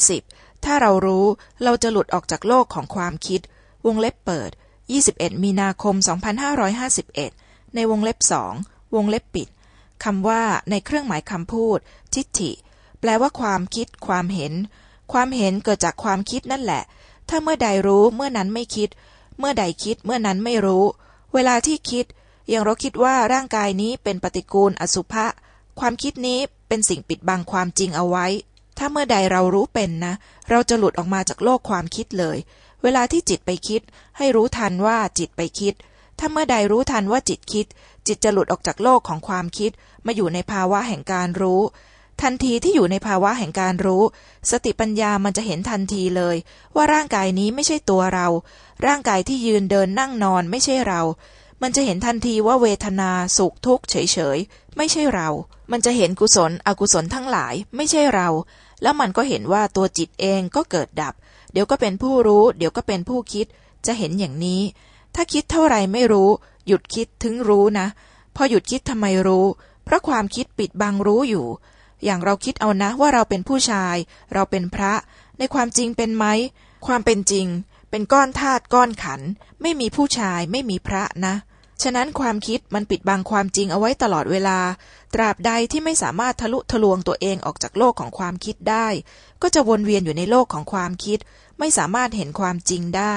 20. ถ้าเรารู้เราจะหลุดออกจากโลกของความคิด วงเล็บเปิด 21 มีนาคม 2551 ในวงเล็บสองวงเล็บปิดคำว่าในเครื่องหมายคำพูด ทิฏฐิ แปลว่าความคิด ความเห็น ความเห็นเกิดจากความคิดนั่นแหละ ถ้าเมื่อใดรู้เมื่อนั้นไม่คิด เมื่อใดคิดเมื่อนั้นไม่รู้ เวลาที่คิดอย่างเราคิดว่าร่างกายนี้เป็นปฏิกูลอสุภะความคิดนี้เป็นสิ่งปิดบังความจริงเอาไว้ ถ้าเมื่อใดเรารู้เป็นนะ เราจะหลุดออกมาจากโลกความคิดเลย เวลาที่จิตไปคิด ให้รู้ทันว่าจิตไปคิด ถ้าเมื่อใดรู้ทันว่าจิตคิด จิตจะหลุดออกจากโลกของความคิด มาอยู่ในภาวะแห่งการรู้ ทันทีที่อยู่ในภาวะแห่งการรู้ สติปัญญามันจะเห็นทันทีเลย ว่าร่างกายนี้ไม่ใช่ตัวเรา ร่างกายที่ยืนเดินนั่งนอนไม่ใช่เรา มันจะเห็นทันทีว่าเวทนาสุขทุกข์เฉยๆ ไม่ใช่เรา มันจะเห็นกุศล อกุศลทั้งหลาย ไม่ใช่เรา แล้วมันก็เห็นว่าตัวจิตเองก็เกิดดับ เดี๋ยวก็เป็นผู้รู้ เดี๋ยวก็เป็นผู้คิด จะเห็นอย่างนี้ ถ้าคิดเท่าไรไม่รู้ หยุดคิดถึงรู้นะ พอหยุดคิดทำไมรู้ เพราะความคิดปิดบังรู้อยู่ อย่างเราคิดเอานะว่าเราเป็นผู้ชาย เราเป็นพระ ในความจริงเป็นไหม ความเป็นจริง เป็นก้อนธาตุก้อนขัน ไม่มีผู้ชายไม่มีพระนะ ฉะนั้นความคิดมันปิดบังความจริงเอาไว้ตลอดเวลา ตราบใดที่ไม่สามารถทะลุทะลวงตัวเองออกจากโลกของความคิดได้ ก็จะวนเวียนอยู่ในโลกของความคิด ไม่สามารถเห็นความจริงได้